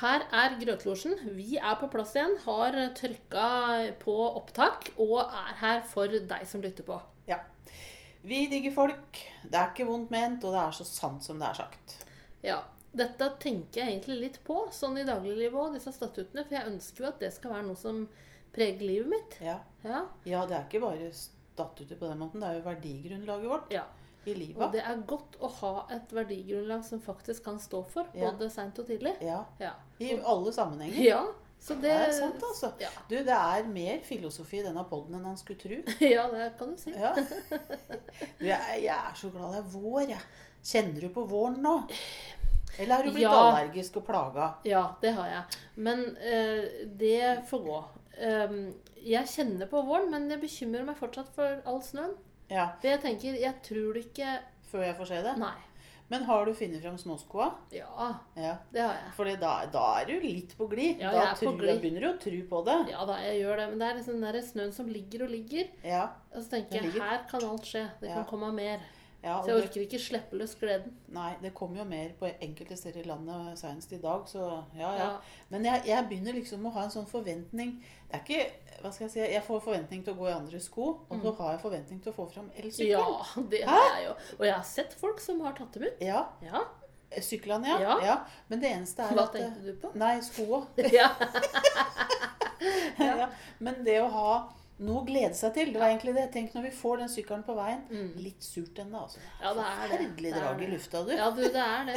her er Grøtlosjen. Vi er på plass igjen, har trykka på opptak og er her for deg som lytter på. Ja. Vi digger folk. Det er ikke vondt ment, og det er så sant som det er sagt. Ja, Dette tenker jeg egentlig litt på sånn i dagliglivet òg, disse statuttene. For jeg ønsker jo at det skal være noe som preger livet mitt. Ja, Ja, ja det er ikke bare statutter på den måten. Det er jo verdigrunnlaget vårt ja. I Og det er godt å ha et verdigrunnlag som faktisk kan stå for, Ja. både seint og tidlig. Ja, Ja. I alle sammenhenger. ja så det Det er sant, altså. Ja. Du, det er mer filosofi i denne poden enn han skulle tro. ja, det kan du si. Ja. Du, jeg, jeg er så glad det er vår, jeg. Kjenner du på våren nå? Eller har du blitt Ja. allergisk og plaga? Ja, det har jeg. Men uh, det får gå. Um, jeg kjenner på våren, men jeg bekymrer meg fortsatt for all snøen. Ja, For jeg tenker, jeg tror det ikke før jeg får se det. Nei. Men har du funnet fram småskoa? Ja, Ja. det har jeg. For da, da er du litt på glid. Ja, da er på tror, glid. da begynner du å tro på det. Ja da, jeg gjør det. Men det er liksom den der snøen som ligger og ligger. Ja. Og så tenker jeg, her kan alt skje. Det Ja. kan komme mer. Ja Så jeg orker ikke slippe løs gleden. nei, det kommer jo mer på enkelte steder i landet senest i dag, så ja, ja. Men jeg, jeg begynner liksom å ha en sånn forventning Det er ikke Hva skal jeg si Jeg får forventning til å gå i andre sko, og så har jeg forventning til å få fram elsykkel. Ja, det har jeg jo. Og jeg har sett folk som har tatt dem ut. Ja. Ja. Syklene, ja. Ja. ja. Men det eneste er Hva at Hva tenkte du på? Nei, skoa. Ja. ja. Men det å ha noe å glede seg til, det var egentlig det. Tenk når vi får den sykkelen på veien. Mm. Litt surt ennå, altså. Ja, det er det. Forferdelig er drag i lufta, du. ja, du, det er det.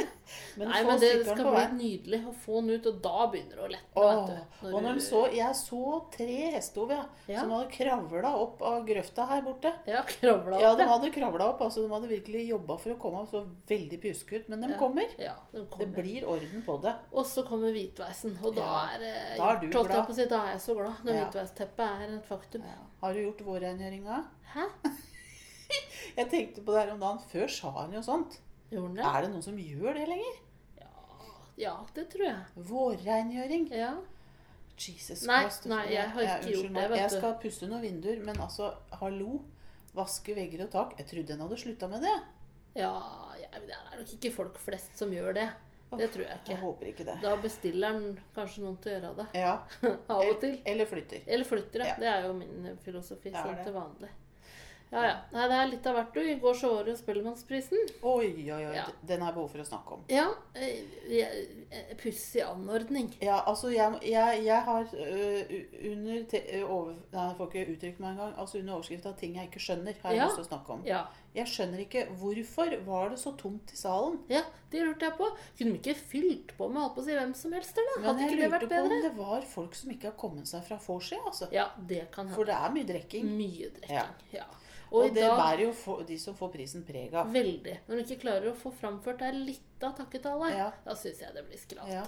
Men Nei, men det skal bli nydelig å få den ut, og da begynner det å lette. Åh, vet du. og når du- så, Jeg så tre hestehov ja, Ja. som hadde kravla opp av grøfta her borte. Ja, kravla Ja. De hadde kravla opp. altså De hadde virkelig jobba for å komme opp. Så veldig pjuske ut. Men de Ja. kommer. Ja, den Det blir orden på det. Og så kommer hvitveisen, og da er det da er du glad. Da er jeg så glad når hvitveis-teppet er et faktum. Har du gjort vårrengjøringa? Hæ? Jeg tenkte på det her om dagen. Før sa han jo sånt. Gjorde han det? Er det noen som gjør det lenger? Ja, ja, det tror jeg. Vårrengjøring? Ja. Jesus Nei, Christ. nei, jeg har ikke unnskyld gjort det, vet Jeg du. skal pusse noen vinduer, men altså, hallo. Vaske vegger og tak. Jeg trodde en hadde slutta med det. Ja, jeg, det er nok ikke folk flest som gjør det. Det tror jeg Jeg håper ikke det. Da bestiller den kanskje noen til å gjøre det. Ja. Av og til. Eller flytter. Eller flytter, ja. Det er jo min filosofi sånn til vanlig. Ja, ja. Nei, det er litt av hvert, du. I går så var det jo Spellemannsprisen. Oi, oi, oi. Ja. Den har jeg behov for å snakke om. Ja. eh, jeg- eh, Pussig anordning. Ja, altså, jeg, jeg, jeg har uh, under te, over, Nei, jeg får ikke uttrykt meg engang. Altså under overskrift av ting jeg ikke skjønner, har jeg Ja. lyst til å snakke om. Ja. Jeg skjønner ikke hvorfor var det så tomt i salen. ja, det lurte jeg på. Kunne de ikke fylt på med holdt på å si hvem som helst, eller? Men Hadde jeg ikke det lurte på om det var folk som ikke har kommet seg fra vorset, altså. Ja, det kan For det er mye drikking. Mye drikking. Ja. Ja. Og, Og, det dag bærer jo for, de som får prisen preg av. Veldig. Når du ikke klarer å få framført deg litt av takketale, Ja. da syns jeg det blir skravt. Ja.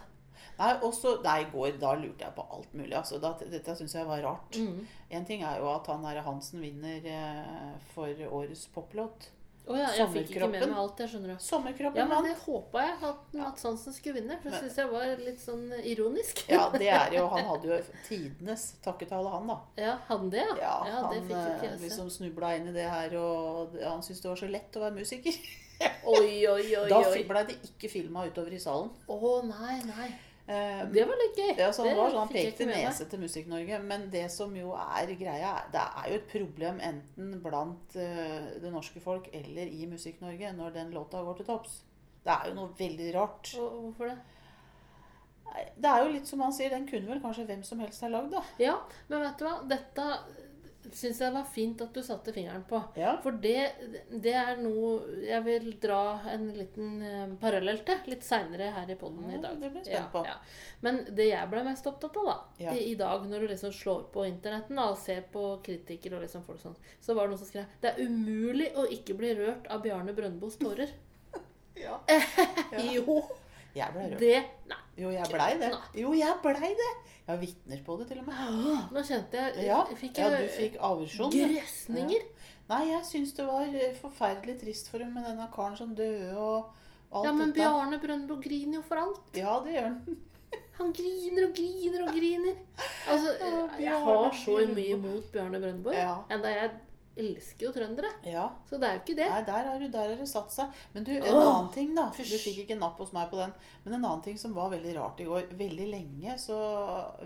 Nei, også, nei, i går da lurte jeg på alt mulig. Altså, da, dette syns jeg var rart. Mm. En ting er jo at han der Hansen vinner eh, for årets poplåt. Å ja, jeg fikk ikke med meg alt, jeg skjønner. Sommerkroppen Ja, men det håpa jeg at Mats Hansen skulle vinne. For det syns jeg var litt sånn ironisk. Ja, det er jo Han hadde jo tidenes takketale, han, da. Ja, han det, ja? Ja, ja han fikk jo ikke eh, jeg se. liksom snubla inn i det her, og han syntes det var så lett å være musiker. Oi, oi, oi. Da blei ble det ikke filma utover i salen. Å nei, nei. Eh, Det var litt gøy. Ja, så han det var sånn, pekte nese til Musikk-Norge. Men det som jo er greia, det er jo et problem enten blant eh, det norske folk eller i Musikk-Norge når den låta går til topps. Det er jo noe veldig rart. Og Hvorfor det? Det er jo litt som han sier, den kunne vel kanskje hvem som helst ha lagd, da. Ja, men vet du hva? Dette syns jeg var fint at du satte fingeren på. Ja. For det, det er noe jeg vil dra en liten eh, parallell til litt seinere her i poden Ja, i dag. det blir spent på. Men det jeg ble mest opptatt av da, Ja. i, i dag, når du liksom slår på internetten da, og ser på kritikere og liksom folk sånn, så var det noen som skrev det er umulig å ikke bli rørt av Bjarne Brøndbos tårer. Ja. Jo, Jeg ble rørt. det Nei. Jo, jeg blei det. Jo, jeg blei det. Jeg har vitner på det, til og med. Nå kjente jeg Ja, fikk ja du fikk aversjon. Gresninger. Ja. Nei, jeg syns det var eh, forferdelig trist for henne med denne karen som døde og alt Ja, men dette. Bjarne Brøndbo griner jo for alt. Ja, det gjør han. Han griner og griner og griner. Altså, jeg har så mye imot Bjarne Brøndbo. Ja. Enda jeg elsker jo trøndere. Ja. Så det er jo ikke det. Nei, der har du, der har du satt seg. Men du, en Åh, annen ting, da. Du fikk ikke napp hos meg på den. Men en annen ting som var veldig rart i går. Veldig lenge så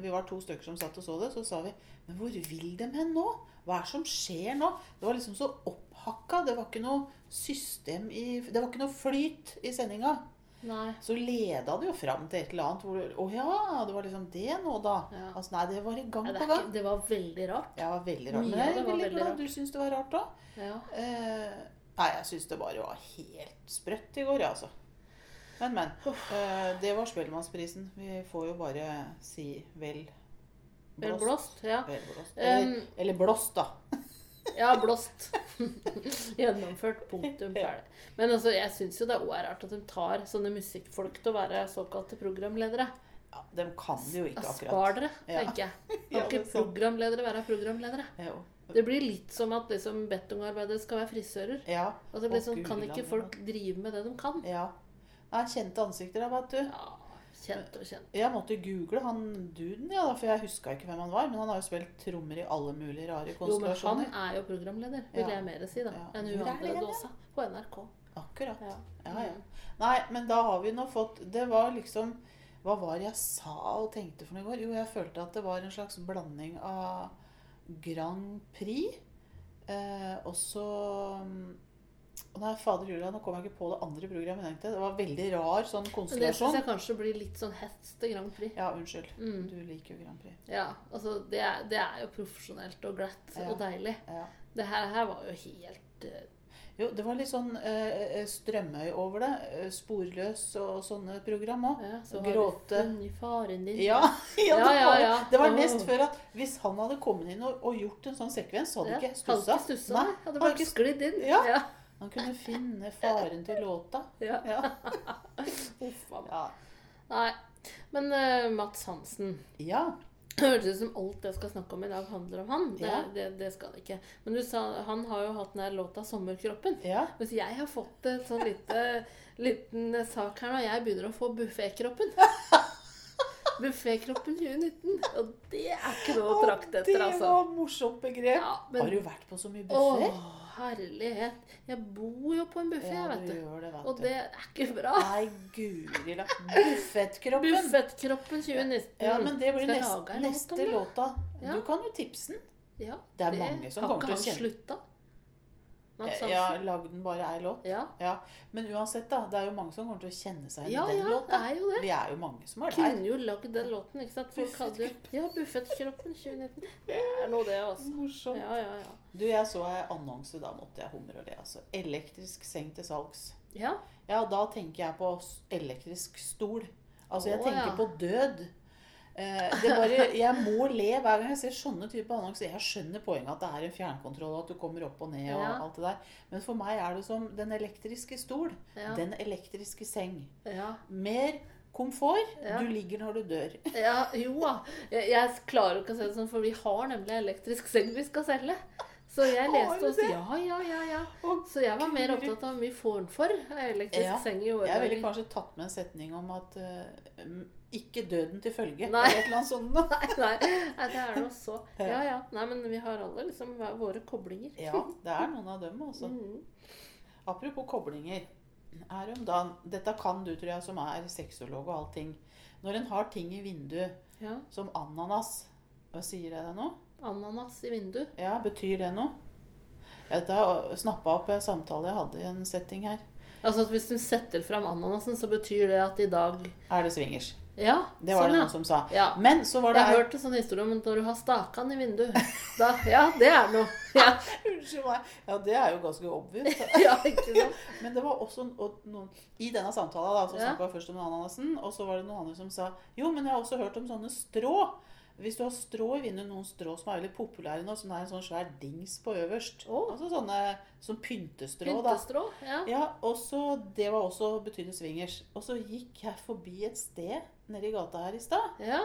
Vi var to stykker som satt og så det. Så sa vi Men hvor vil de hen nå? Hva er det som skjer nå? Det var liksom så opphakka. Det var ikke noe system i Det var ikke noe flyt i sendinga. Nei. Så leda det jo fram til et eller annet hvor du Å ja, det var liksom det nå, da. Ja. Altså, nei, det var i gang på gang. det var veldig rart. Jeg var veldig rart. Mye det var veldig glad rart. du syns det var rart òg. Ja. Eh, nei, jeg syns det bare var helt sprøtt i går, jeg, altså. Men, men. Eh, det var Spellemannsprisen. Vi får jo bare si vel Vel blåst. Ja. Vel blåst. Eller, Um, eller blåst, da. Ja, blåst. Gjennomført. Punktum. Ferdig. Men altså, jeg syns jo det òg er rart at de tar sånne musikkfolk til å være såkalte programledere. Ja, de kan det jo ikke akkurat. Spar dere, tenker jeg. Kan Ja, ikke er programledere være programledere? Jo. Det blir litt som at liksom betongarbeidere skal være frisører. Ja. Altså, liksom, kan ikke folk drive med det de kan? Ja. Nei, kjente ansikter, da, vet du. Ja, kjent og kjent. Jeg måtte google han duden, ja, for jeg huska ikke hvem han var. Men han har jo spilt trommer i alle mulige rare konstellasjoner. Jo, men han er jo programleder, vil Ja. jeg mer si, da. Ja. Enn hun andre dåsa. På NRK. Akkurat. Ja. Ja, ja. Nei, men da har vi nå fått Det var liksom Hva var det jeg sa og tenkte for noe i går? Jo, jeg følte at det var en slags blanding av Grand Prix eh, og så mm, Nei, fader Julia, nå kom jeg ikke på det andre programmet jeg tenkte. Det var veldig rar sånn konstellasjon. det syns jeg kanskje blir litt sånn hets til Grand Prix. Ja, unnskyld. Mm. Du liker jo Grand Prix. Ja, altså det er, det er jo profesjonelt og glatt Ja. og deilig. Ja. Det her, her var jo helt eh, Jo, det var litt sånn eh, strømøy over det. Sporløs og sånne program òg. ja, Så Gråte. har du funnet faren din. Ja, ja, det Ja, ja, var, ja. det var Åh. nest før at hvis han hadde kommet inn og, og gjort en sånn sekvens, så hadde Ja, ikke stussa. Hadde ikke stussa. Nei, hadde bare sklidd inn. Ja. Han kunne finne faren til låta. ja. Ja. Nei. Men uh, Mats Hansen ja. Det høres ut som alt jeg skal snakke om i dag, handler om han. Det, Ja. det, det skal det ikke. Men du sa, han har jo hatt den der låta 'Sommerkroppen'. ja. Mens jeg har fått et sånn lite, liten sak her nå. Jeg begynner å få buffékroppen. Buffékroppen 2019. Og det er ikke noe å trakte etter, Det altså. var et morsomt begrep. Ja, men- Har du vært på så mye Å, buffer? Herlighet. Jeg bor jo på en buffé, Ja, vet du du. det, vet Og det er ikke bra. Nei, guri la. Buffettkroppen. Buffettkroppen 2019. Ja, men det blir Skal nest, lage en låt om neste låta. Du kan jo tipse den. Ja, Det er mange som kommer til å kjenne Ja, Lag den bare ei låt? Ja. Ja. Men uansett, da. Det er jo mange som kommer til å kjenne seg igjen Ja, i den ja, låta. det er jo det. Vi er jo mange som er der. Kunne jo lagd den låten, ikke sant? Folk hadde jo Ja, Buffettkroppen 2019. Det er noe, det, altså. Morsomt. Ja, ja, ja. Du, jeg så ei annonse, da måtte jeg humre og le. Altså. Elektrisk seng til salgs. Ja, Ja, da tenker jeg på elektrisk stol. Altså, jeg Å, tenker ja. på død. Eh, det bare, jeg må le hver gang jeg ser sånne typer annonser. Jeg skjønner poenget at det er en fjernkontroll, og at du kommer opp og ned og Ja. alt det der. Men for meg er det som den elektriske stol. ja. Den elektriske seng. ja. Mer komfort. Du ligger når du dør. Ja, jo da. Jeg, jeg klarer ikke å se det sånn, for vi har nemlig elektrisk seng vi skal selge. Så jeg leste også? Ja, ja, ja. ja. Så jeg var mer opptatt av mye får en for elektrisk seng i Jeg ville kanskje tatt med en setning om at mm, ikke døden til følge. Nei. Eller et eller annet sånt. Nei, nei, nei, det er noe så Ja, ja. Nei, men vi har alle liksom våre koblinger. Ja, det er noen av dem, også. Mm. Apropos koblinger. Her om dagen, Dette kan du, tror jeg, som er sexolog og allting. Når en har ting i vinduet, Ja. som ananas Hva sier jeg det nå? Ananas i vinduet. Ja, betyr det noe? Jeg snappa opp en samtale jeg hadde i en setting her. Altså at Hvis du setter fram ananasen, så betyr det at i dag Er det swingers? Ja, Det var sånn, det ja. noen som sa. Ja. Men så var det Jeg hørte sånn historie om når du har stakan i vinduet da, Ja, det er noe. Ja, Unnskyld meg. Ja, det er jo ganske obvious. ja ikke sant? Men det var også og noen I denne samtalen da, så Ja. snakka vi først om ananasen, og så var det noen andre som sa Jo, men jeg har også hørt om sånne strå. Hvis du har strå i vinduet, noen strå som er veldig populære nå, som er en sånn svær dings på øverst. oh. Altså sånne som pyntestrå, da. Pyntestrå. Ja. Ja, og så Det var også betydelig swingers. Og så gikk jeg forbi et sted nede i gata her i stad. Ja.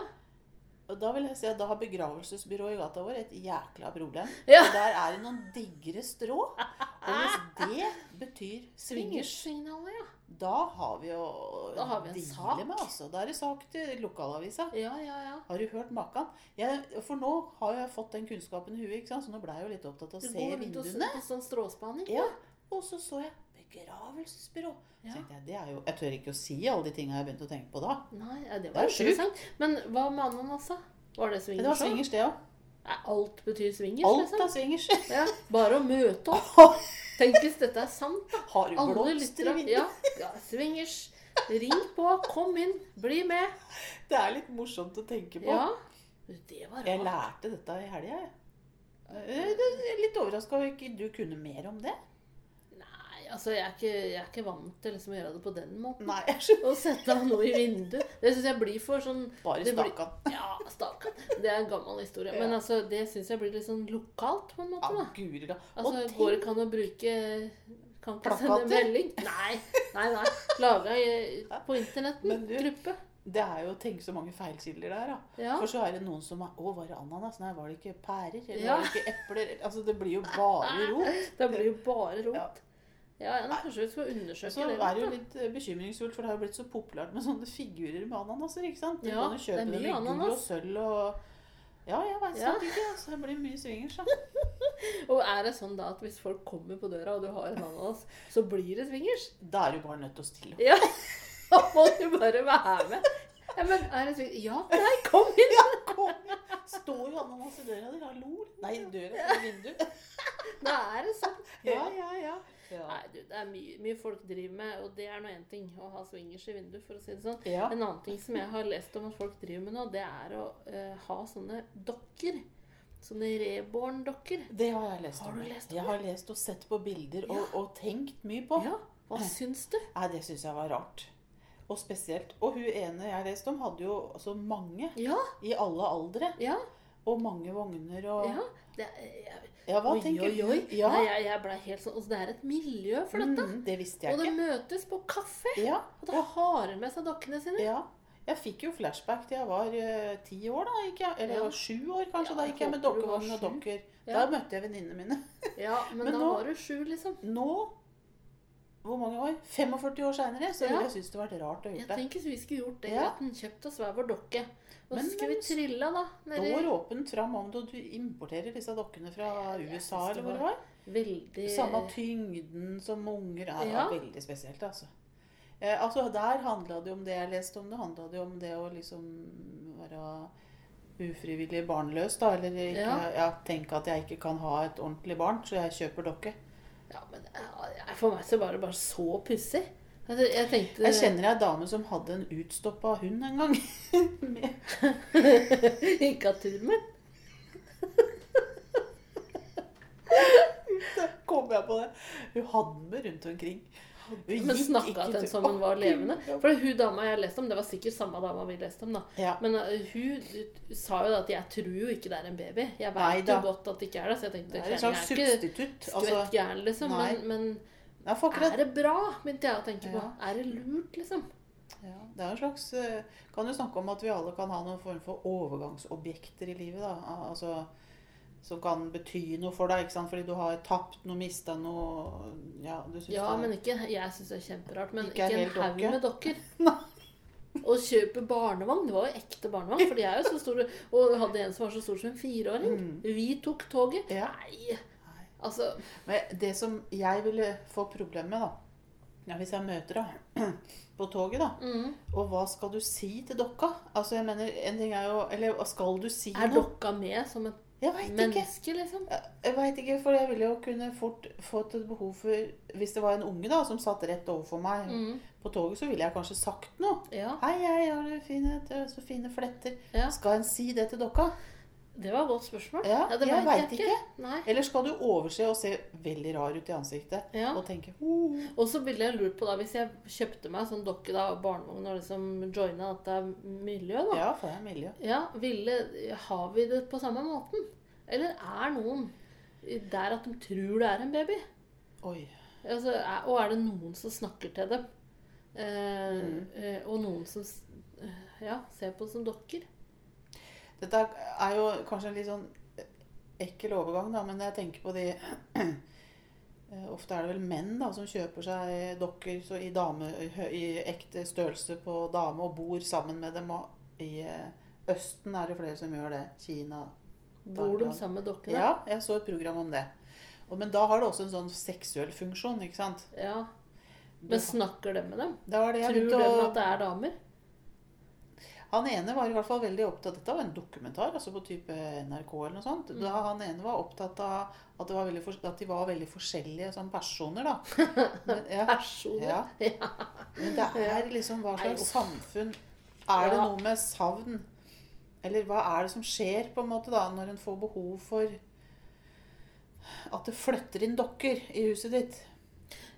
Og da vil jeg si at da har begravelsesbyrået i gata vår et jækla problem. Ja. For der er det noen digre strå. Og hvis det betyr swingers, Swingersignaler, ja. Da har vi jo Da har vi en sak. med, altså. Da er det sak til lokalavisa. Ja, ja, ja. Har du hørt maken? Jeg, for nå har jeg fått den kunnskapen i huet, ikke sant? så nå ble jeg jo litt opptatt av å se og vinduene. på sånn stråspaning. Ja, og så så jeg begravelsesbyrå. Så Ja. tenkte jeg, det er jo, jeg tør ikke å si alle de tingene jeg har begynt å tenke på da. Nei, ja, det Det var er sjukt. Men hva med ananas, da? Var det swingers? det var swingers det òg. Alt betyr swingers, Alt liksom? er swingers. Ja, bare å møte opp. Tenk hvis dette er sant. Har du Alle blomster i lyttere. Ja, ja, swingers. Ring på, kom inn, bli med. Det er litt morsomt å tenke på. Ja. Det var Jeg lærte dette i helga, jeg. Jeg er litt overraska over ikke du kunne mer om det. Altså, jeg er ikke, jeg er ikke vant til liksom, å gjøre det på den måten. Nei. Å sette av noe i vinduet. Det syns jeg blir for sånn Bare det stakkan. Ja, stakkar. Det er en gammel historie. Men altså, det syns jeg blir litt sånn lokalt, på en måte. Ja, da. guri da. Altså, tenk... går det ikke an å bruke Kan ikke Plakater? sende melding? Nei. nei, nei. Laga på internetten. Men du- Gruppe. det er jo tenk så mange feilkilder der, da. Ja. For så er det noen som er Å, var det ananas? Nei, var det ikke pærer? Eller Ja. var det ikke epler? Altså, det blir jo bare rot. Det blir jo bare rot. Ja. Ja, ja, kanskje vi skal undersøke Så det. er det jo litt, eh, bekymringsfullt, for det har jo blitt så populært med sånne figurer med ananaser. ikke sant? Du Ja, kan jo det er kjøpe mye ananas. og sølv og Ja, jeg veit Ja. ikke. Altså, det blir mye swingers, da. Og er det sånn da at hvis folk kommer på døra, og du har en ananas, så blir det swingers? Da er du bare nødt til å stille opp. Ja. Da må du bare være med. Ja, men er det swingers? Ja, nei, kom inn! Kom inn. Står jo ananas i døra di. Hallo? Nei, døra vinduet. Da er det sånn. Ja, ja, ja. Ja. Nei, du, det er mye, mye folk driver med, og det er nå én ting å ha swingers i vinduet, for å si det sånn. ja. En annen ting som jeg har lest om at folk driver med nå, det er å uh, ha sånne dokker. Sånne reborn-dokker. Det har jeg lest Har om. du lest om jeg har lest og sett på bilder og, og tenkt mye på. Ja, hva syns du? Nei, det syns jeg var rart. Og spesielt. Og hun ene jeg leste om, hadde jo så mange Ja, i alle aldre. ja, Og mange vogner og ja. Det, jeg, Ja, hva oi, tenker oi, oi. du? Ja. Nei, jeg, jeg ble helt sånn Altså, det er et miljø for dette. Mm, det visste jeg Og det ikke. møtes på kaffe. Ja, Og da har med seg dokkene sine. ja. Jeg fikk jo flashback til jeg var eh, ti år, da. Gikk jeg, eller Ja. sju år, kanskje. Ja, da gikk jeg med dokkevogn og dokker. Ja. Da møtte jeg venninnene mine. Ja, men, Men da nå- var du sju, liksom. Nå, hvor mange år? 45 år seinere, så Ja. ville jeg synes det vært rart å gjøre det. Jeg tenker vi skulle gjort det. Ja. At den kjøpte oss hver vår dokke. Og Men- så skulle vi trilla, da. Nedi Står åpent fram om du, importerer disse dokkene fra USA, eller hvor det var- veldig Samme tyngden som unger. Ja, Ja. veldig spesielt, altså. Eh, altså Der handla det om det jeg leste om. Det handla det om det å liksom være ufrivillig barnløs, da. Eller ikke, Ja. ja. tenke at jeg ikke kan ha et ordentlig barn, så jeg kjøper dokke. Ja, men For meg så var det bare så pussig. Altså, Jeg tenkte Jeg kjenner ei dame som hadde en utstoppa hund en gang. Med. Da kom jeg på det. Hun hadde med rundt omkring. Hun Men snakka til at som hun var levende. For hun dama jeg leste om, det var sikkert samme dama vi leste om, da. Ja. Men uh, hun sa jo at 'jeg tror jo ikke det er en baby'. Jeg veit jo godt at det ikke er det. Så jeg tenkte Det er en slags substitutt. skvett Altså, gæren, liksom. nei. Men, men Akkurat er det bra, begynte jeg å tenke på. Ja. Er det lurt, liksom? Ja, det er en slags eh, Kan jo snakke om at vi alle kan ha noen form for overgangsobjekter i livet. da, Altså Som kan bety noe for deg, ikke sant? fordi du har tapt noe, mista noe Ja, Ja, det men ikke Jeg syns det er kjemperart. Men Ikke ikke, er en haug med dokker. Å kjøpe barnevogn Det var jo ekte barnevogn, for de er jo så store. Og hadde en som var så stor som en fireåring. Mm. Vi tok toget. Ja. Nei. Altså Men det som jeg ville få problem med, da ja, Hvis jeg møter deg på toget, da mm. Og hva skal du si til dokka? Altså, jeg mener, en ting er jo Eller skal du si Er noe? dokka med som et Jeg ikke. menneske, liksom? Jeg veit ikke, for jeg ville jo kunne fort fått et behov for Hvis det var en unge da, som satt rett overfor meg Mm. på toget, så ville jeg kanskje sagt noe. Ja. Hei, hei, har du fine, er så fine fletter? ja. Skal en si det til dokka? Det var et godt spørsmål. Ja, det jeg vet ikke. ikke. Eller skal du overse og se veldig rar ut i ansiktet Ja. og tenke oh. Og så ville jeg lurt på, da, hvis jeg kjøpte meg sånn dokke da, og barnevogn og liksom joina til miljø da Ja, for det er miljø. Ja, ville, Har vi det på samme måten? Eller er noen der at de tror det er en baby? Oi. Altså, er, og er det noen som snakker til dem? Eh, Mm. eh, og noen som eh, ja, ser på det som dokker? Dette er jo kanskje en litt sånn ekkel overgang, da, men jeg tenker på de Ofte er det vel menn da, som kjøper seg dokker så i, dame, i ekte størrelse på dame og bor sammen med dem. Og I eh, Østen er det flere som gjør det. Kina. Bor de sammen med dokkene? Ja, jeg så et program om det. Og, men da har det også en sånn seksuell funksjon, ikke sant? Ja. Men snakker de med dem? Det det Tror de å at det er damer? Han ene var i hvert fall veldig opptatt Dette var en dokumentar altså på type NRK eller noe sånt. Mm. Da Han ene var opptatt av at, det var veldig, at de var veldig forskjellige som personer, da. Men, ja, Personer? ja. Men det er liksom hva slags samfunn Er det noe med savn? Eller hva er det som skjer på en måte da, når en får behov for at det flytter inn dokker i huset ditt?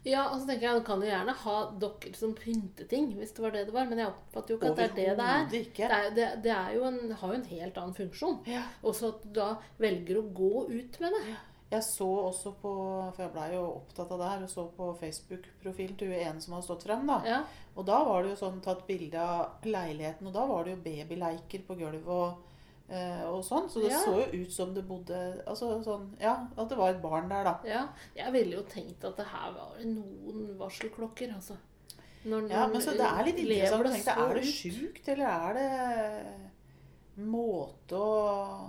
Ja, og så tenker jeg, Du kan jo gjerne ha dokker som pynteting, hvis det var det det var. Men jeg oppfatter jo ikke at det er det det er. Det, er, det, det er jo en, har jo en helt annen funksjon. Ja. Også at du da velger å gå ut med det. Jeg så også på For jeg blei jo opptatt av det her og så på Facebook-profilen til hun ene som hadde stått frem. da. Ja, Og da var det jo sånn tatt bilde av leiligheten, og da var det jo babyleiker på gulvet og, og sånn. Så det Ja. så jo ut som det bodde Altså sånn Ja, at det var et barn der, da. ja. Jeg ville jo tenkt at det her var noen varselklokker, altså. Når Ja, men så det er litt interessant å tenke Er det sjukt, eller er det måte å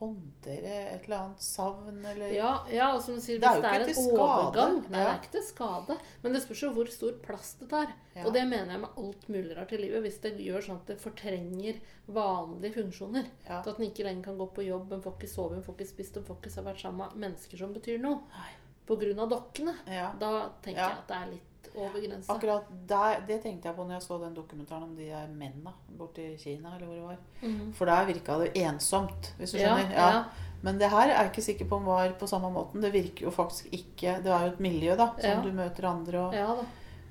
håndtere et eller annet savn, eller Ja, ja, og som du sier, Det er hvis det er en overgang Nei, det er ikke til skade. Men det spørs jo hvor stor plass det tar. Ja. Og det mener jeg med alt mulig rart i livet. Hvis det gjør sånn at det fortrenger vanlige funksjoner. Ja. At en ikke lenger kan gå på jobb, en får ikke sove, en får ikke spist, en får ikke vært sammen med mennesker som betyr noe. Pga. Dokkene. Ja. Da tenker jeg at det er litt over grensa. Akkurat der, det tenkte jeg på når jeg så den dokumentaren om de der mennene borti Kina, eller hvor det var. Mm. For der virka det ensomt, hvis du Ja, skjønner. ja. Men det her er jeg ikke sikker på om var på samme måten. Det virker jo faktisk ikke Det er jo et miljø, da, som Ja. du møter andre og Ja.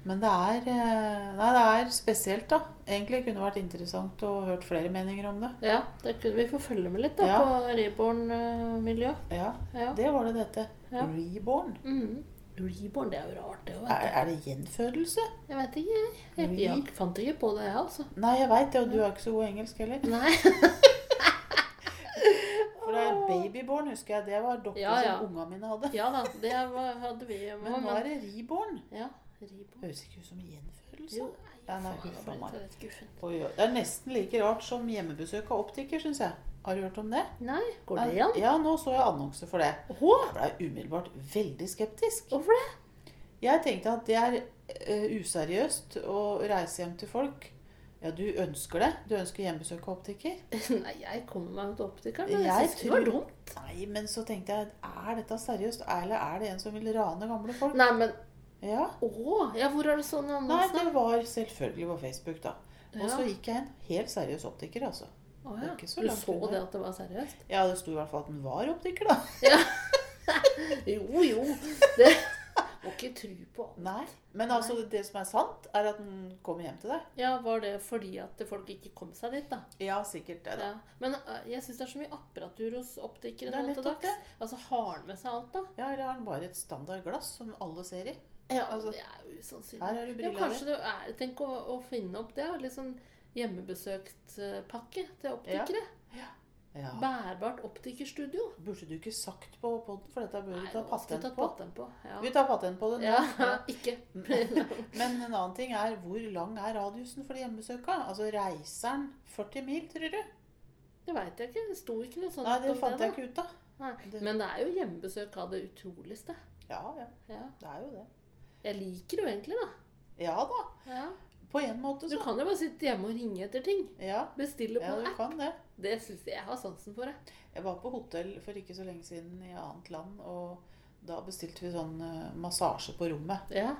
Men det er eh, Nei, det er spesielt, da. Egentlig kunne det vært interessant å hørt flere meninger om det. Ja, det kunne vi få følge med litt da, Ja. på reborn-miljø. Ja, Ja. det var det det het. Ja. Reborn. Mhm. Reborn, det er jo rart, det. Er, er det gjenfødelse? Jeg vet ikke, jeg. Jeg, fant ikke på det, jeg, altså. Nei, jeg veit det, og du er ikke så god engelsk heller. Nei. For det er babyborn, husker jeg. Det var dokker Ja, ja. som unga mine hadde. Ja da, det var, hadde vi jo. Men nå er det reborn. Ja, reborn. Høres ikke ut som gjenfødelse. Jo, Ja, nei. Det er nesten like rart som hjemmebesøk av optiker, syns jeg. Har du hørt om det? Nei, går det igjen? Ja, nå så jeg annonse for det. Oho. Jeg ble umiddelbart veldig skeptisk. hvorfor det? Jeg tenkte at det er uh, useriøst å reise hjem til folk. Ja, du ønsker det? Du ønsker hjemmebesøk av optiker? Nei, jeg kommer meg til optikeren, Jeg jeg syns det var dumt. Nei, men så tenkte jeg, er dette seriøst? Eller er det en som vil rane gamle folk? Nei, men Ja. Å, ja, hvor er det sånn Nei, det var selvfølgelig på Facebook, da. Og så Ja. gikk jeg en helt seriøs optiker, altså. Er ja. Du så det at det var seriøst? Ja, det sto i hvert fall at den var optiker, da. Jo, jo. Det må ikke tro på alt. Nei. Men altså, det som er sant, er at den kommer hjem til deg. Ja, Var det fordi at folk ikke kom seg dit, da? Ja, sikkert det, da. Ja. Men jeg syns det er så mye apparatur hos optikere er nå til dags. Altså, Har han med seg alt, da? Ja, eller har den bare et standard glass som alle ser i? Ja, Altså, Det er usannsynlig. Her er det briller. Ja, kanskje det er Tenk å, å finne opp det. Litt sånn hjemmebesøktpakke til optikere. Ja. Bærbart optikerstudio. Burde du ikke sagt på poden, for dette burde Nei, du ta patent på. patent på. Ja. Vi tar patent på det nå. ja, Ja. ikke. Men en annen ting er hvor lang er radiusen for de hjemmebesøka? Altså reiser den 40 mil, tror du? Det veit jeg ikke. Det sto ikke noe sånt Nei, det fant det, jeg ikke ut av. Nei. Men det er jo hjemmebesøk av det utroligste. Ja, ja. Ja. Det er jo det. Jeg liker det jo egentlig, da. Ja da. Ja. På en måte, så. Du kan jo bare sitte hjemme og ringe etter ting. Ja, Bestille på ja du app. kan det. Det syns jeg jeg har sansen for. Det. Jeg var på hotell for ikke så lenge siden i annet land, og da bestilte vi sånn eh, massasje på rommet. Ja.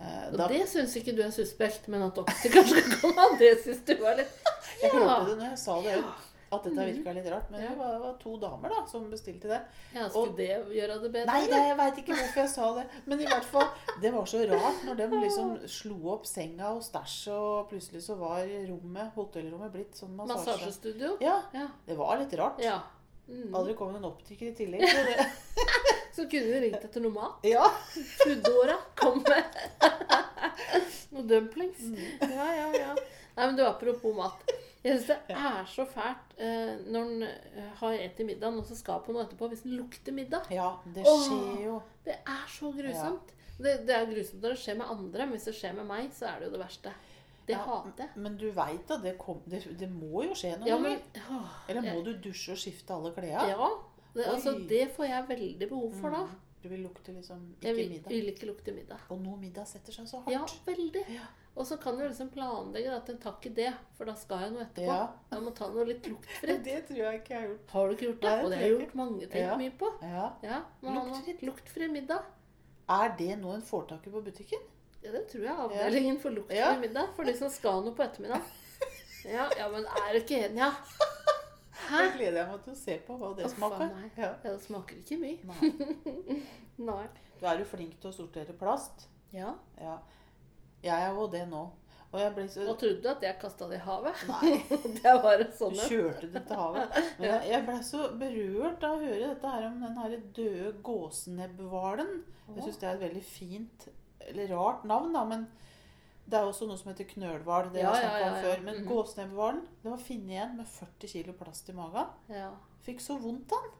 Eh, Og Da, det syns ikke du er suspekt, men at Oxy kanskje kan ha det syns du var litt jeg Ja. hørte det når jeg sa det, at dette Mhm. virka litt rart. Men det var, var to damer da, som bestilte det. Ja, Skulle Og- det gjøre det bedre? Nei, det, jeg veit ikke hvorfor jeg sa det. Men i hvert fall, det var så rart når de liksom slo opp senga og stæsjet, og plutselig så var rommet, hotellrommet blitt sånn massasje. Massasjestudio? Ja, Ja. det var litt rart. ja. Mm. Aldri kom en optiker i tillegg til det. Så kunne du ringt etter noe mat. Ja. Foodora kom med noe dumplings. Mm. Ja, ja, ja. Nei, men du, apropos mat. Jeg syns det er så fælt eh, når en eh, har spist middagen, og så skal på noe etterpå, hvis den lukter middag. Ja, det skjer jo. Det er så grusomt. Det, det er grusomt når det skjer med andre, men hvis det skjer med meg, så er det jo det verste. Det Ja, hater jeg. Men du veit da, det, kom, det, det må jo skje noe Ja, men åh, Eller må jeg- du dusje og skifte alle klærne? Ja. Det, altså, det får jeg veldig behov for da. Mm. Du vil lukte liksom Jeg ikke vil, middag. vil ikke lukte middag. Og nå middag setter seg så hardt. Ja, veldig. Ja. Og så kan du liksom planlegge at en tar ikke det, for da skal jeg noe etterpå. Ja. Jeg må ta noe litt luktfritt. Det tror jeg ikke jeg har gjort. Har du ikke gjort det? Nei, det Og det har jeg jeg gjort mange ting Ja. mye på. Ja. Ja, Luktfritt. luktfri middag. Er det noe en får tak i på butikken? Ja, det tror jeg avdelingen for luktfri middag. For de som skal noe på ettermiddag. Ja, ja, men er du ikke enig, ja? Hæ? Da gleder jeg meg til å se på hva det Offa, smaker. Nei. Ja. Det smaker ikke mye. Nei. Nei. Du er jo flink til å sortere plast. Ja. Ja. Jeg er jo det nå. Og jeg ble så Og trodde du at jeg kasta det i havet? Nei. det var sånn. Kjørte det til havet. Men jeg, jeg ble så berørt av å høre dette her om den her døde gåsenebbhvalen. Jeg syns det er et veldig fint, eller rart navn, da, men det er også noe som heter knølhval. Det Ja, jeg ja, ja, om ja. før. Men gåsenebbhvalen det var funnet igjen med 40 kilo plast i magen. Ja. Fikk så vondt den.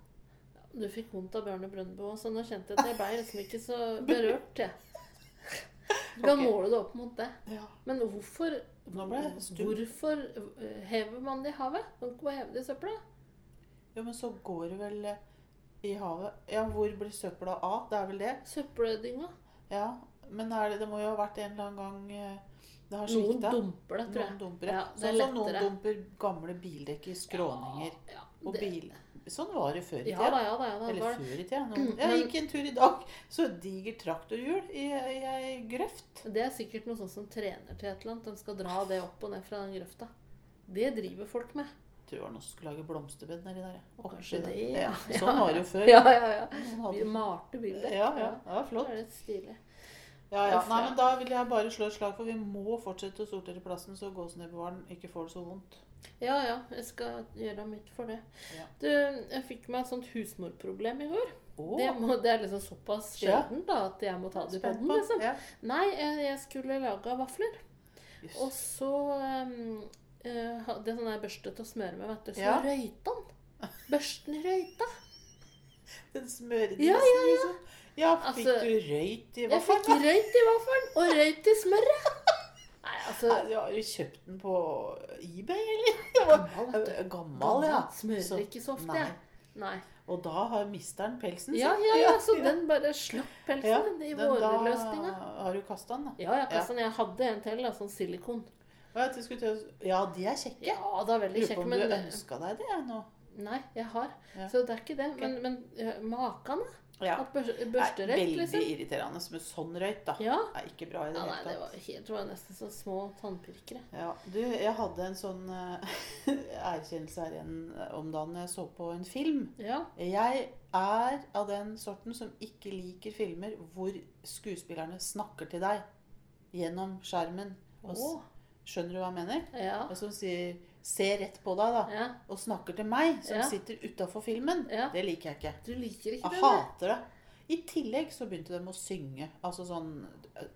Du fikk vondt av Bjørne Brøndbo, så nå kjente jeg at jeg ble liksom ikke så berørt, jeg. Du kan Ok. måle det opp mot det. Ja. Men hvorfor. Hvorfor eh, hever man det i havet? Kan du bare heve det i søpla? Jo, men så går det vel eh, i havet Ja, hvor blir søpla av? Det er vel det? Søppeldynga. Ja. Men det, det må jo ha vært en eller annen gang eh, det har Noen dumper det, tror jeg. Noen dumper, Ja, ja. det er Sånn som noen dumper gamle bildekk i skråninger. Ja, ja, Og det- bil. Sånn var det før i Ja tida. da, ja da. Ja, da. Eller før i tida. Mm, Jeg gikk en tur i dag, så digert traktorhjul i, ei grøft. Det er sikkert noe sånt som trener til et eller annet. De skal dra det opp og ned fra den grøfta. Det driver folk med. Jeg tror det var noen som skulle lage blomsterbed nedi der. Og kanskje det, ja. ja. Sånn var det jo før. Ja, ja, ja. Vi hadde- malte bildet. Ja, ja. Det var flott. Det er litt stilig. Ja, ja. Nei, men Da vil jeg bare slå et slag for vi må fortsette å sortere plassen, så gåsenebbhvalen ikke får det så vondt. Ja, ja. Jeg skal gjøre mitt for det. Ja. Du, jeg fikk meg et sånt husmorproblem i går. Oh. Det, må, det er liksom såpass sjelden da, at jeg må ta det i poden. liksom. Ja. Nei, jeg, jeg skulle lage vafler. Yes. Og så um, uh, hadde jeg sånn der børste til å smøre med, vet du. Så Ja. røyta den. Børsten røyta. Den smøredisen, Ja, ja, ja. liksom. Ja, fikk Altså, du røyt i Jeg fikk røyt i vaffelen og røyt i smøret. Altså du har jo kjøpt den på eBay, eller? Det var- Gammel. Gammel, ja. Smører ikke så ofte, jeg. Nei. Og da har mister den pelsen Ja, ja, ja, så den bare slapp pelsen Ja, i vårløsninga. har du kasta den, da. Ja, jeg kastet den. Jeg hadde en til, da, sånn silikon. Ja, de er kjekke. Ja, det er veldig Lurer på om du ønska deg det nå. Nei, jeg har. Så det er ikke det. Men, men ja, maken, da? Ja. At børs- Det er veldig liksom? irriterende med sånn røyt, da. Ja. Det er ikke bra i det ja. Det tatt. var, tror det var nesten sånn små tannpirkere. Ja, du, jeg hadde en sånn uh, erkjennelse her igjen om dagen jeg så på en film. Ja. Jeg er av den sorten som ikke liker filmer hvor skuespillerne snakker til deg gjennom skjermen. Og, oh. Skjønner du hva jeg mener? Ja. Og som sier 'se rett på deg', da. ja. Og snakker til meg, som Ja. sitter utafor filmen. Ja. Det liker jeg ikke. Du liker ikke Jeg det? hater det. I tillegg så begynte de å synge. Altså sånn,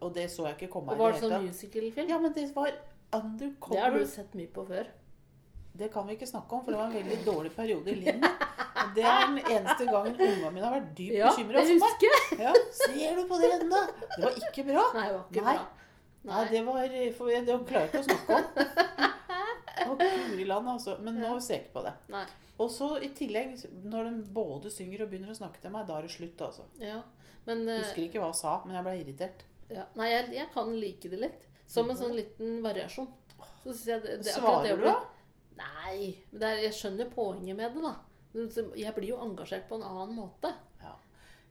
Og det så jeg ikke komme Og i var det sånn musicalfilm? Ja, men det var det har du sett mye på før. Det kan vi ikke snakke om, for det var en veldig dårlig periode i livet mitt. Det er den eneste gangen ungene mine har vært dypt Ja, bekymra for meg. Ja, Ser du på det ennå? Det var ikke bra. Nei, det var ikke Nei. bra. Nei, det var for jeg, Det klarer jeg ikke å snakke om. Å, guri land, altså. Men nå ser jeg ikke på det. Nei. Og så i tillegg, når de både synger og begynner å snakke til meg, da er det slutt, altså. Ja. Men eh, Husker ikke hva hun sa, men jeg ble irritert. ja. Nei, jeg, jeg kan like det litt. Som en sånn liten variasjon. Så jeg det, det, Svarer du, da? Nei. Men er, jeg skjønner poenget med det, da. Jeg blir jo engasjert på en annen måte.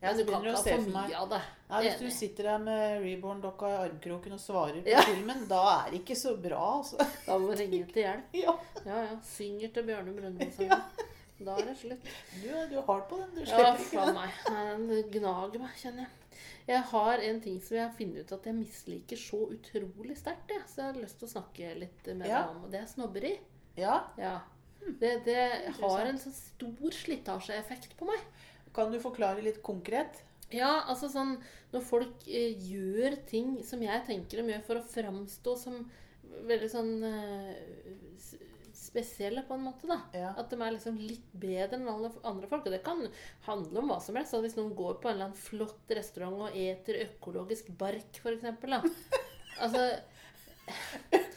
Men du kan ikke ha for mye av det. Ja, Hvis du sitter der med Reborn-dokka i armkroken og svarer på Ja. filmen, da er det ikke så bra, altså. Da må du ringe til hjelp. Ja, Ja, ja. Synger til Bjørne Brøndbo-sangen. Da er det slutt. du, du er hard på den. Du slipper ikke den. meg. Den gnager meg, kjenner jeg. Jeg har en ting som jeg har funnet ut at jeg misliker så utrolig sterkt. Ja. Så jeg har lyst til å snakke litt med deg om. Og det er snobberi. Ja, Ja. Det, det har en sånn stor slitasjeeffekt på meg. Kan du forklare litt konkret? Ja, altså sånn Når folk eh, gjør ting som jeg tenker de gjør for å framstå som veldig sånn eh, spesielle, på en måte. da. Ja. At de er liksom litt bedre enn alle andre folk. Og det kan handle om hva som helst. Så hvis noen går på en eller annen flott restaurant og eter økologisk bark, eksempel, da. Altså,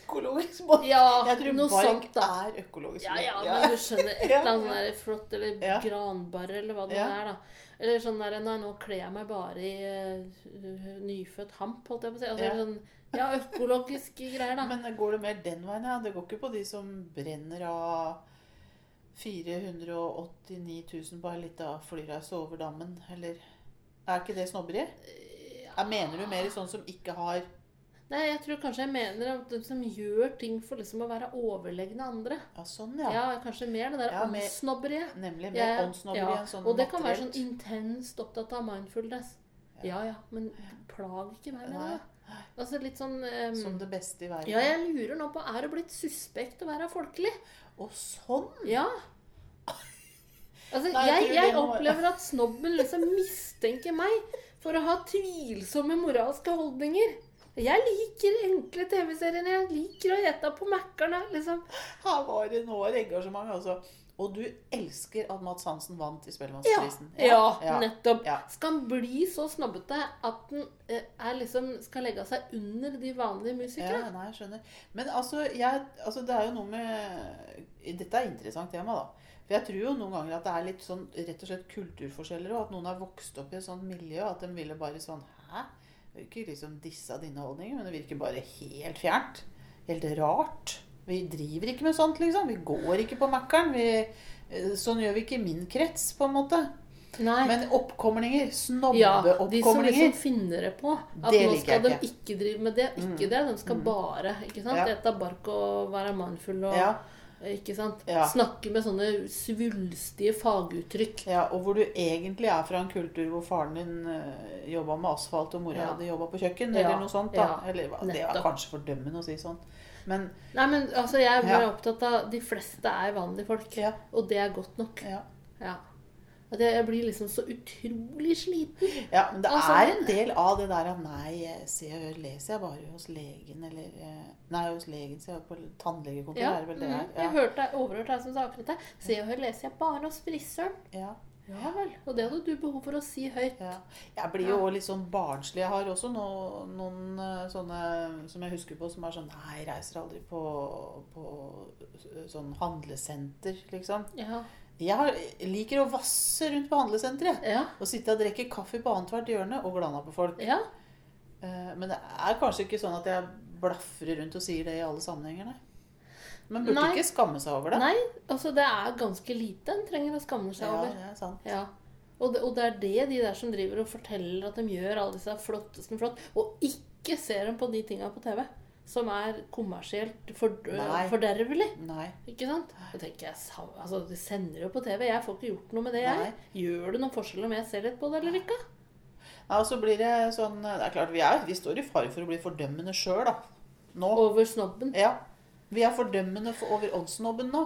Økologisk båt. ja, Jeg tror noe bark sånt, er økologisk. Ja, ja, men du skjønner. Et eller annet sånn der flott, eller Ja. granbar, eller hva det er, da. Eller sånn der Nei, nå kler jeg meg bare i uh, nyfødt hamp, holdt jeg på å si. Altså, Ja. sånn, ja, økologiske greier, da. Men går det mer den veien? Ja? Det går ikke på de som brenner av 489 000 på ei lita flyreise over dammen, eller Er ikke det snobberi? Ja. mener du mer i sånn som ikke har Nei, jeg tror kanskje jeg mener at de som gjør ting for liksom å være overlegne andre. Ja, sånn, Ja, ja. kanskje mer det der Ja, åndssnobberiet. Nemlig mer Ja, åndssnobberi ja. sånn Og det kan være sånn intenst opptatt av mindfulness. Ja ja, men plag ikke meg med det. Altså litt sånn um, Som det beste i verden. Ja, jeg lurer nå på Er det blitt suspekt å være folkelig? Å, sånn! Ja. Altså, Nei, jeg jeg, opplever at snobben liksom mistenker meg for å ha tvilsomme moralske holdninger. Jeg liker enkle TV-serier. Jeg liker å ete på Mækkern. Liksom. Her var det nå et engasjement, altså. Og du elsker at Mats Hansen vant i Ja, Spellemannsprisen. ja, ja. nettopp. Ja. Skal han bli så snobbete at han eh, liksom, skal legge seg under de vanlige Ja, nei, jeg skjønner. Men altså, jeg, altså, det er jo noe med Dette er et interessant tema, da. For jeg tror jo noen ganger at det er litt sånn rett og slett kulturforskjeller, og at noen har vokst opp i et sånt miljø at de ville bare sånn Hæ? Ikke liksom disse dine holdninger, men det virker bare helt fjernt. Helt rart. Vi driver ikke med sånt, liksom. Vi går ikke på Mækkern. Eh, Sånn gjør vi ikke i min krets, på en måte. Nei. Men oppkomlinger, ja, de som liksom finner det på. At Det nå skal de ikke. ikke drive med det, ikke Mm. det. De skal bare ikke sant? Ja. bare bark og være mannfull og Ja. Ikke sant? Ja. snakke med sånne svulstige faguttrykk. Ja, og hvor du egentlig er fra en kultur hvor faren din uh, jobba med asfalt, og mora Ja. hadde jobba på kjøkken, eller noe sånt. da. ja, Eller, det var kanskje fordømmende å si sånn. Men Nei, men altså, jeg er bare opptatt av De fleste er vanlige folk. Og det er godt nok. ja. Ja. At jeg, jeg blir liksom så utrolig sliten. ja men det Altså- er en del av det der at nei, se og hør, leser jeg bare hos legen, eller eh, Nei, hos legen, ser jeg på tannlegekontoret, Ja. er vel det her. Ja. Jeg hørte hørte, overhørte deg som sa akkurat det. Se og hør leser jeg bare hos frisøren. ja. Ja vel. Og det hadde du behov for å si høyt. Ja. Jeg blir jo litt sånn barnslig. Jeg har også noen, noen eh, sånne som jeg husker på, som er sånn Nei, reiser aldri på, på sånn handlesenter, liksom. Ja. Jeg liker å vasse rundt på handlesenteret. Ja. Og sitte og drikke kaffe på annethvert hjørne og glana på folk. ja. Eh, Men det er kanskje ikke sånn at jeg blafrer rundt og sier det i alle sammenhenger, nei. Men burde Nei. ikke skamme seg over det. Nei, altså det er ganske lite en trenger å skamme seg Ja, over. det er sant. Ja. Og det, og det er det de der som driver og forteller at de gjør alle disse flotteste flott, og ikke ser dem på de tinga på TV som er kommersielt for, Nei. fordervelig. Nei. Ikke sant? Da tenker jeg, altså, De sender jo på TV. Jeg får ikke gjort noe med det, Nei. Gjør det noen forskjell om jeg ser litt på det eller ikke? Nei, og så blir det sånn Det er klart, vi, er, vi står i fare for å bli fordømmende sjøl, da. Nå. Over snobben. Ja. Vi er fordømmende for, over åndssnobben nå.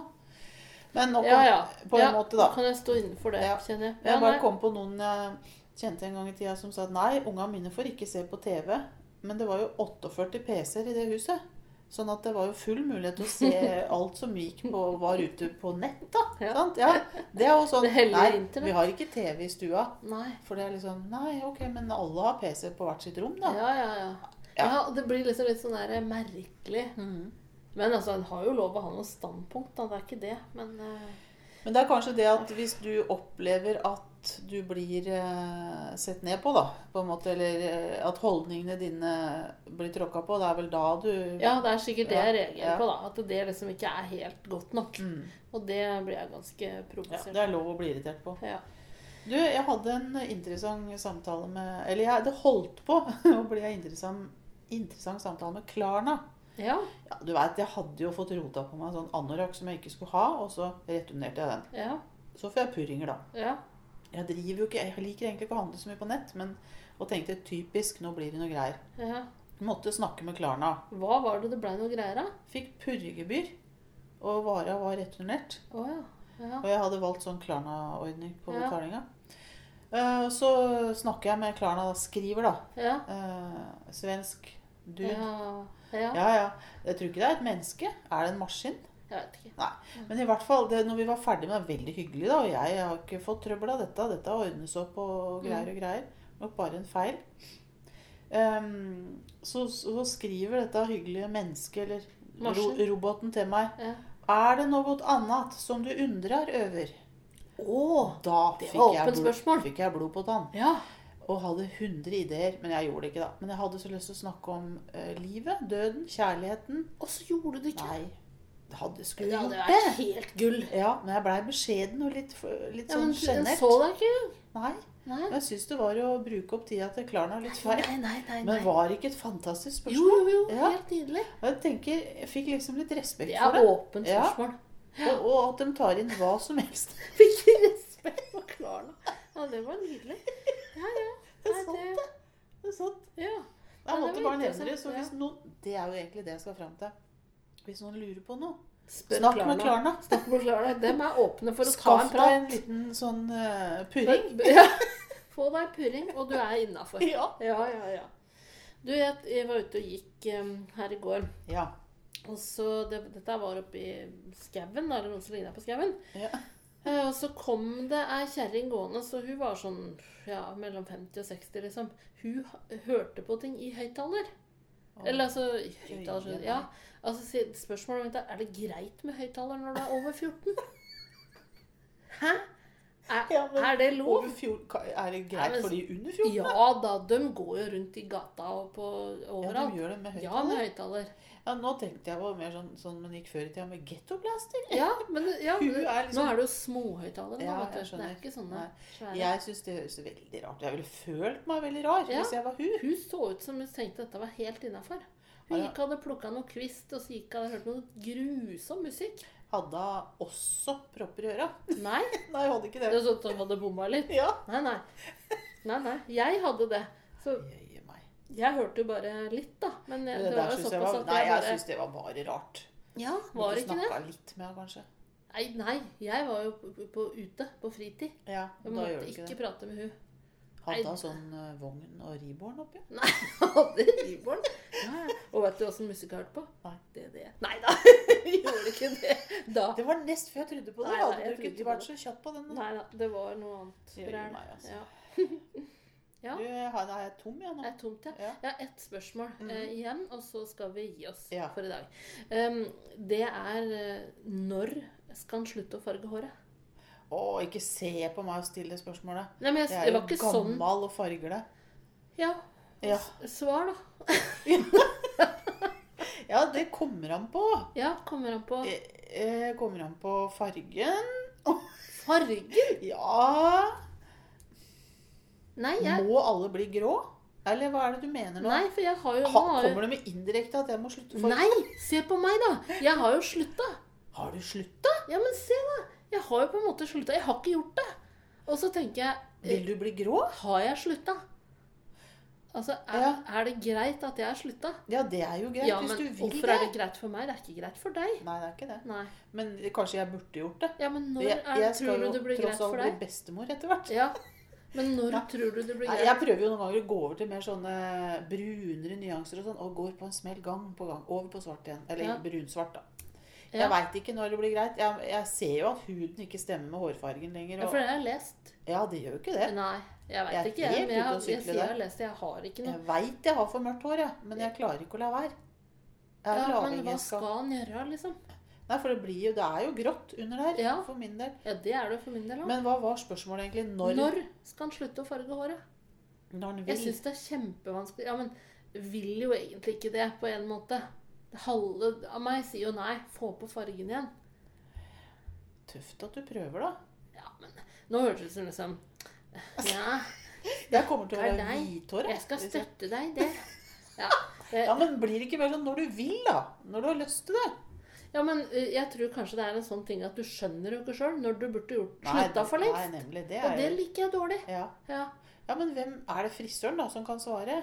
Men nå om, Ja, ja. på en ja, måte, da. nå kan jeg stå innenfor det, Ja. kjenner jeg. Jeg bare nei. kom på noen jeg kjente en gang i tida som sa at nei, unga mine får ikke se på TV. Men det var jo 48 PC-er i det huset. Sånn at det var jo full mulighet til å se alt som gikk på, var ute på nett. da. Ja. Sant? Ja, det er jo sånn Nei, vi har ikke TV i stua. Nei. For det er liksom Nei, ok, men alle har PC på hvert sitt rom, da. Ja, ja, ja. Ja. Ja, det blir liksom litt sånn der merkelig. Mm. Men altså, en har jo lov å ha noe standpunkt, da. Det er ikke det. Men uh... Men det er kanskje det at hvis du opplever at du blir eh, sett ned på, da, på en måte, eller eh, at holdningene dine blir tråkka på, det er vel da du ja, det er sikkert det jeg reagerer ja. på, da. At det liksom ikke er helt godt nok. Mm. Og det blir jeg ganske Ja, det er lov å bli irritert på. Ja. Du, jeg hadde en interessant samtale med Eller jeg, det holdt på å bli en interessant, interessant samtale med Klarna. ja. Ja, du vet, Jeg hadde jo fått rota på meg en sånn anorakk som jeg ikke skulle ha, og så returnerte jeg den. Ja. Så får jeg purringer, da. Ja. Jeg driver jo ikke, jeg liker egentlig ikke å handle så mye på nett, men og tenkte typisk, nå blir det noe greier. ja. Måtte snakke med Klarna. Hva var det det blei noe greier av? Fikk purregebyr, og vara var returnert. Oh, ja. ja. Og jeg hadde valgt sånn Klarna-ordning på betalinga. Uh, så snakker jeg med Klarna, skriver da. Ja. Eh, svensk dude. Ja. Ja. ja. ja, Jeg tror ikke det er et menneske. Er det en maskin? Jeg vet ikke. Nei. Men i hvert fall, det, når vi var ferdig med det, var veldig hyggelig, da. Og jeg har ikke fått trøbbel av dette. Dette ordnes opp og greier og greier. Nok bare en feil. Um, så, så skriver dette hyggelige mennesket, eller ro, roboten, til meg Ja. Er det noe annet som du undrer over? Å! Da fikk jeg, blod, fikk jeg blod på tann. Ja. Og hadde 100 ideer. Men jeg gjorde det ikke, da. Men jeg hadde så lyst til å snakke om uh, livet, døden, kjærligheten. Og så gjorde du det ikke. Nei, hadde skulle Det gjort hadde vært helt gull. Ja, men jeg blei beskjeden og litt, litt Ja, men sånn den sjenert. så deg ikke. Nei, Nei. men jeg syns det var å bruke opp tida til Klarna litt feil. Nei, nei, nei. Men var det ikke et fantastisk spørsmål? jo, jo. Ja. Helt nydelig. Og Jeg tenker, jeg fikk liksom litt respekt Det for er det. åpent Ja. spørsmål. Og, og at de tar inn hva som helst. Fikk respekt for Klarna. Ja, det var nydelig. Ja, ja. Det er sant, det, det. Det er sant. ja. Jeg det måtte bare nevne det. Så hvis noen, det er jo egentlig det jeg skal fram til. Hvis noen lurer på noe, Spør snakk med Klarna. Snakk med Klarna. Dem er åpne for å ta en prat. Skaff deg en liten sånn uh, purring. Ja. Få deg purring, og du er innafor. Ja. Ja, ja, ja. Du, jeg, jeg var ute og gikk um, her i går. ja. Og så, det, Dette var oppe i skauen, eller noen som ligner på skauen. ja. Uh, Og så kom det ei kjerring gående, så hun var sånn ja, mellom 50 og 60, liksom. Hun hørte på ting i høyttaler. Eller altså i høyttaler. Ja. Altså, spørsmålet mitt er er det greit med høyttaler når du er over 14? Hæ? Er, Ja, er det lov? Er det greit for de under 14? Ja da, de går jo rundt i gata og på Ja, de gjør det med Ja, høyttaler. med høyttaler. Ja, nå tenkte jeg på mer sånn, sånn man gikk før i tida med gettoblaster. Ja, men, ja, men er liksom- nå er det jo småhøyttalere. Ja, Det er ikke sånne svære. Jeg syns det høres veldig rart ut. Jeg ville følt meg veldig rar Ja. hvis jeg var hun. Hun så ut som hun tenkte dette var helt innafor. Hun gikk og hadde plukka noe kvist, og så gikk hun og hørte noe grusom musikk. Hadde hun også propper i øra? Nei, Nei, hun hadde ikke det det. er sånn at hun hadde bomma litt. Ja. Nei, nei. Nei, nei. Jeg hadde det. Så jeg hørte jo bare litt, da. Men Det, det, var jo såpass var, at nei, jeg jeg bare syns det var bare rart. Ja, var det ikke det? Snakka litt med henne, kanskje. Nei, nei. Jeg var jo på, på ute på fritid. Ja, Jeg måtte du ikke ikke prate med hun. Hadde Nei. hun sånn uh, vogn og riborn oppi? Nei, hadde Riborn. Ja. Og vet du hva som musikk jeg hørte på? Nei. DDE. Nei da, vi gjorde ikke det da. Det var nest før jeg trodde på det. Nei, nei, Hadde jeg du ikke vært så kjapp på den? da? Nei da, det var noe annet. Gjør meg, altså. Ja. ja. Du, jeg har- jeg er tom, jeg nå. Det er tomt, ja. Ja. Jeg har ett spørsmål eh, igjen, og så skal vi gi oss Ja. for i dag. Um, det er eh, når skal han slutte å farge håret? Å, ikke se på meg og stille det spørsmålet. Nei, men jeg, Jeg er det jo var ikke sånn gammel og farger det. Ja. Ja. Svar, da. ja, det kommer an på. Ja, kommer han på Eh, eh, kommer an på fargen. fargen? Ja Nei, jeg, Må alle bli grå? Eller hva er det du mener nå? nei, for jeg har jo, Ha, kommer det med indirekte at jeg må slutte å? Nei, se på meg, da. Jeg har jo slutta. Har du slutta? Ja, men se, da. Jeg har jo på en måte slutta. Jeg har ikke gjort det. Og så tenker jeg Vil du bli grå? Har jeg slutta? Altså, er, Ja. er det greit at jeg har slutta? Ja, det er jo greit Ja, hvis du vil det. hvorfor det. er det greit for meg? Det er ikke greit for deg. Nei, det er ikke det. Nei. Men kanskje jeg burde gjort det. Ja, men når Jeg, er, jeg skal tror jo du det blir greit tross alt bli bestemor etter hvert. Ja, men når Ja. tror du det blir greit? Jeg prøver jo noen ganger å gå over til mer sånne brunere nyanser og sånn, og går på en smell gang på gang. Over på svart igjen. Eller Ja. brunsvart, da. Ja. Jeg veit ikke når det blir greit. Jeg, jeg ser jo at huden ikke stemmer med hårfargen lenger. Ja, for det har jeg lest. ja, det gjør jo ikke det. Nei, jeg vet Jeg er ikke, jeg. Men jeg, jeg, har- jeg, sier jeg har lest det. Jeg har ikke noe. Jeg veit jeg har for mørkt hår, jeg. Men jeg klarer ikke å la være. Ja, men hva skal han gjøre, liksom? Nei, for det blir jo Det er jo grått under der, Ja. for min del. Ja, det er det for min del òg. Men hva var spørsmålet egentlig? Når, Når skal han slutte å farge håret? når han Jeg vil? syns det er kjempevanskelig. Ja, men vil jo egentlig ikke det, på en måte. Halve av meg sier jo nei. Få på fargen igjen. Tøft at du prøver, da. Ja, men nå hørtes det ut som liksom Ja, Jeg kommer til å være hvit hvithåret. jeg skal støtte deg i det. Ja. Ja, men blir det ikke mer sånn når du vil, da? Når du har lyst til det? ja, men eh, jeg tror kanskje det er en sånn ting at du skjønner jo ikke sjøl når du burde gjort Nei, slutta for Nei, lengst. nemlig. Det Og er det liker jeg dårlig. ja. Ja. ja, men hvem er det frisøren da som kan svare?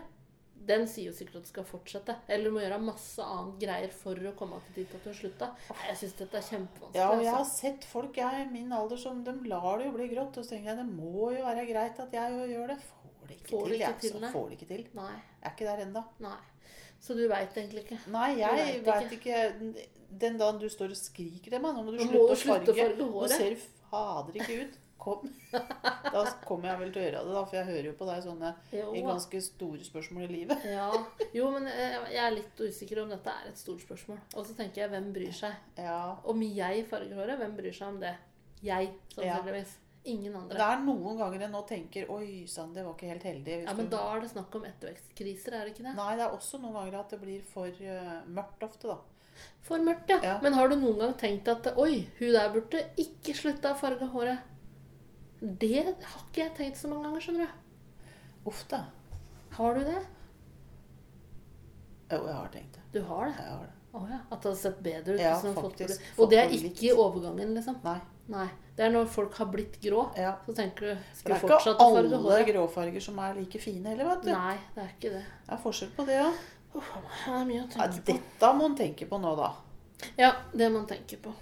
Den sier jo sikkert at du skal fortsette. Eller du må gjøre masse annet greier for å komme til dit at du har slutta. Jeg syns dette er kjempevanskelig. Ja, og jeg har altså. sett folk jeg, i min alder som de lar det jo bli grått. Og så tenker jeg det må jo være greit at jeg gjør det. Får det ikke Får til, ikke jeg. til, så får det ikke til. Nei. Jeg er ikke der ennå. Så du veit egentlig ikke? Nei, jeg vet veit ikke. den dagen du står og skriker til meg, nå må du slutte, må å farge. håret. Nå ser du fader ikke ut. Kom. Da kommer jeg vel til å gjøre det, da, for jeg hører jo på deg sånne Jo, i ganske store spørsmål i livet. ja. jo, men eh, jeg er litt usikker om dette er et stort spørsmål. Og så tenker jeg, hvem bryr seg? Ja. Om jeg farger håret, hvem bryr seg om det? Jeg, Ja. sannsynligvis. Ingen Det er noen ganger jeg nå tenker Oi sann, det var ikke helt heldig. Ja, men da er det snakk om ettervekstkriser, er det ikke det? Nei, det er også noen ganger at det blir for uh, mørkt ofte, da. For mørkt, ja. Ja. Men har du noen gang tenkt at oi, hun der burde ikke slutta å farge håret? Det har ikke jeg tenkt så mange ganger, skjønner du. Uff da. Har du det? Jo, jeg har tenkt det. Du har det? Jeg har det. Oh, ja. At det har sett bedre ut? Ja, faktisk. Og det er ikke i overgangen, liksom? Nei. Nei. Det er når folk har blitt grå. Ja. Så tenker du For det Skal er du ikke fortsette å farge alle gråfarger som er like fine heller, vet du. Nei, det er ikke det. Det er forskjell på det, ja. Uff, det er mye å tenke på. Dette må en tenke på nå, da. Ja, det må man tenke på.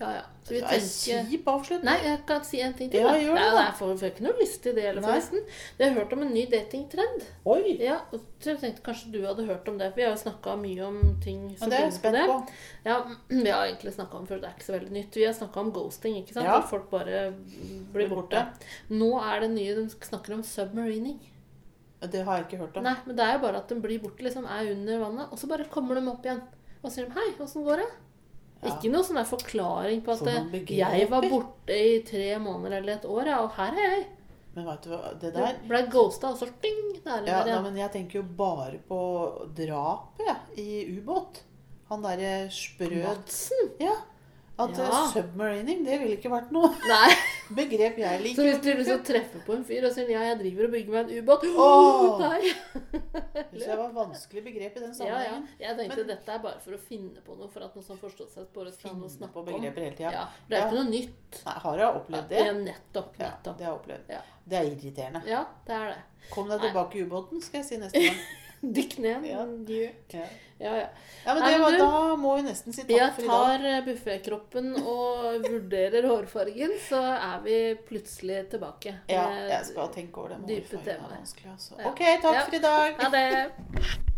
Ja, ja. Så vi Det er tenker kjip avslutning. Nei, jeg kan si en ting til. Ja, gjør det, da. Jeg får, får ikke noe lyst til det heller, forresten. Jeg har hørt om en ny datingtrend. Oi! Ja, og så jeg tenkte kanskje du hadde hørt om det, for vi har jo snakka mye om ting Ja, som det er jeg på det. Ja, vi har egentlig snakka om før, det er ikke så veldig nytt. Vi har snakka om ghosting, ikke sant? Ja. At folk bare blir Blir borte. Nå er det nye de snakker om submarining. Det har jeg ikke hørt om. Nei, men det er jo bare at de blir borte, liksom, er under vannet, og så bare kommer de opp igjen. Og sier de 'hei, åssen går det?' Ikke noe sånn der forklaring på at eh, 'jeg var borte i tre måneder eller et år', ja, og her er jeg. Men vet du hva, det Du der ble ghosta, og så ding, der er ja, det nei, men Jeg tenker jo bare på drapet ja, i ubåt. Han derre sprø Madsen? Ja. At Ja. eh, submarining, det ville ikke vært noe Nei. begrep jeg liker. Så hvis du liksom treffer på en fyr og sier 'ja, jeg driver og bygger meg en ubåt' Åh! Nei. Det var et vanskelig begrep i den Ja, ja. sammenhengen. Jeg tenkte Men- dette er bare for å finne på noe, for at noen som forstått skal ha noe å Finne snakke på begreper hele tida. Ja, det er Ja. ikke noe nytt. Nei, har jeg opplevd det? Ja, nettopp. Ja, nettopp. det har jeg opplevd. Ja. Det er irriterende. Ja, det er det. Kom deg tilbake i ubåten, skal jeg si neste gang. Dykk ned. Ja. Ja, Ja, ja. men det var, du- da må vi nesten si takk for i dag. Jeg tar eh, buffékroppen og vurderer hårfargen, så er vi plutselig tilbake. Ja, jeg skal tenke over det. med hårfargen er vanskelig, altså. Ok, takk for i dag. Ha det.